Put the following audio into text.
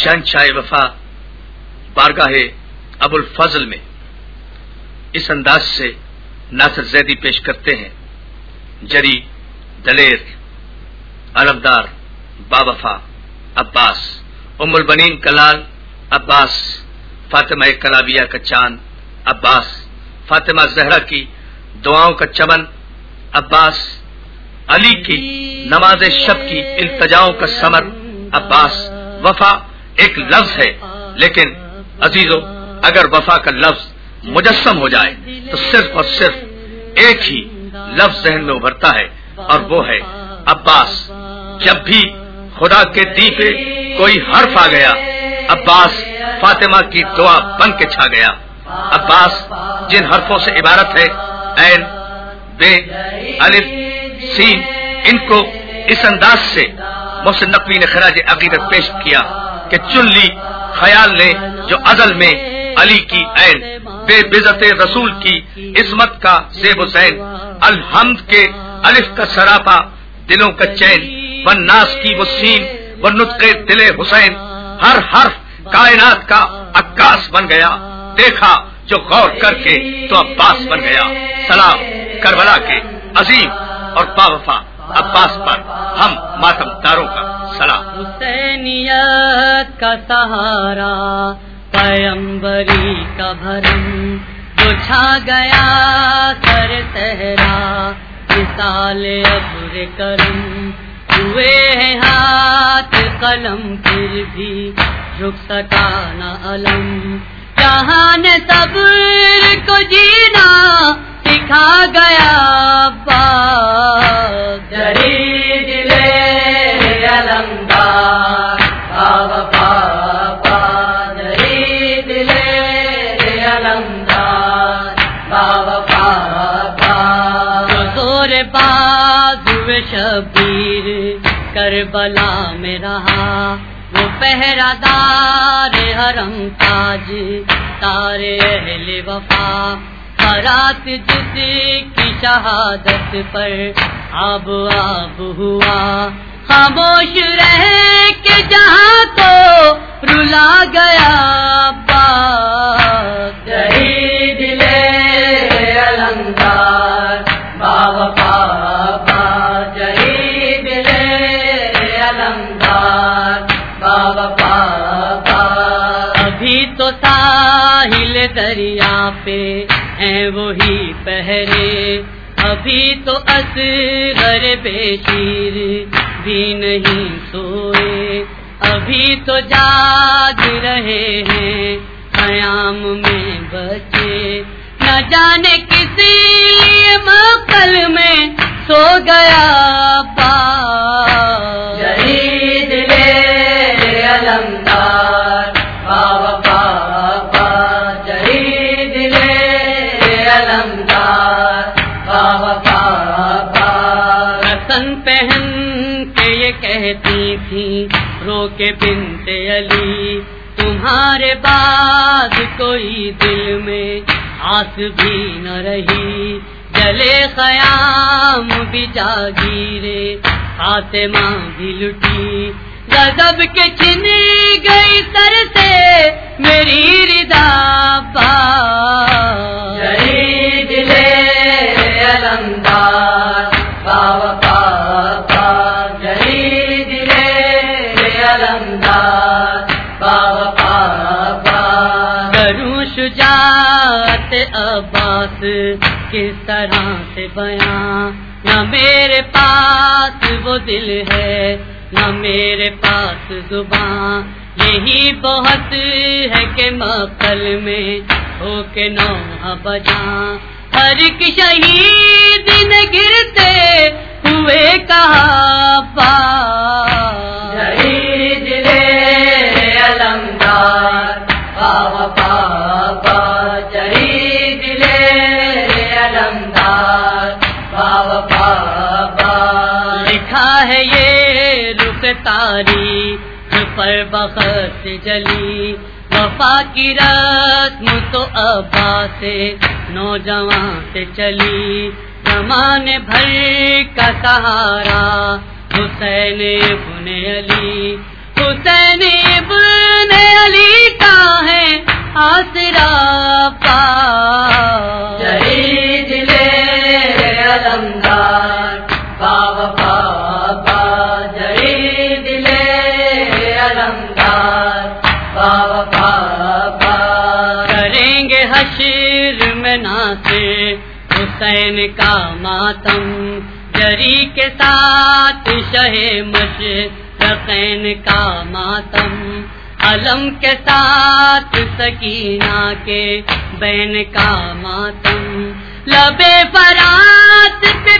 شہنشاہ وفا بارگاہ ابو الفضل میں اس انداز سے ناصر زیدی پیش کرتے ہیں۔ جری، دلیر علمدار باوفا عباس، ام البنین کلال، عباس، فاطمہ کلابیہ کا چاند، عباس، فاطمہ زہرا کی دعاؤں کا چمن، عباس، علی کی نماز شب کی التجاؤں کا سمر عباس، وفا ایک لفظ ہے، لیکن عزیزو، اگر وفا کا لفظ مجسم ہو جائے، تو صرف اور صرف ایک ہی لفظ ذہن میں ابھرتا ہے، اور وہ ہے عباس۔ جب بھی خدا کے دی پہ کوئی حرف آ گیا، عباس فاطمہ کی دعا بن کے چھا گیا۔ عباس، جن حرفوں سے عبارت ہے، این، بے، الف، سین، ان کو اس انداز سے محسن نقوی نے خراج عقیدت پیش کیا۔ کہ چن لی خیال نے جو ازل میں علی کی عین، بے بزت رسول کی عصمت کا زیب حسین الحمد کے الف کا سراپا، دلوں کا چین و ناس کی وہ سین و نطق دل حسین، ہر حرف کائنات کا عکاس بن گیا۔ دیکھا جو غور کر کے تو عباس بن گیا۔ سلام کربلا کے عظیم اور باوفا عباس پر ہم ماتم داروں کا سلام۔ حسینیت کا سہارا پیمبری کا بھرم۔ بچھا گیا سر تہرا مثال ابر کرم۔ ہوئے ہیں ہاتھ قلم، پھر بھی رک سکا نہ علم۔ جہاں نے صبر کو جینا، سکھا گیا با شبیر کربلا میں رہا۔ وہ پہرا دار حرم تاج تارے اہل وفا۔ رات جس کی شہادت پر آب آب ہوا۔ خاموش رہ کے جہاں کو رلا گیا۔ علمدار بابا پاپا ابھی تو ساحل دریا پہ ہیں وہی پہرے۔ ابھی تو اصغر بے شیر بھی نہیں سوئے۔ ابھی تو جاگ رہے ہیں قیام میں بچے۔ نہ جانے کسی لیے مقل میں سو گیا با کہتی تھی، رو کے بنت علی، تمہارے بعد کوئی دل میں آس بھی نہ رہی۔ جلے خیام بھی جاگیرے فاطمہ بھی لٹی۔ غضب کے چنی گئی سر سے، میری ردا پا عباس کس طرح سے بیاں نہ میرے پاس وہ دل ہے، نہ میرے پاس زباں یہی بہت ہے کہ مقل میں ہو کے نو بجاں ہر ایک شہید نے گرتے ہوئے کہا پا تاری پر بخت جلی وفا کی رسم تو ابا سے نوجوان سے چلی زمانے بھر کا سہارا حسین ابن علی حسین ابن رابا شہید لے علمدار بابا بابا شہید لے علمدار بابا بابا کریں گے حشر میں حسین کا ماتم۔ جری کے ساتھ شہ مشرقین کا ماتم۔ علم کے ساتھ سکینہ کے بین کا ماتم لبے فرات پہ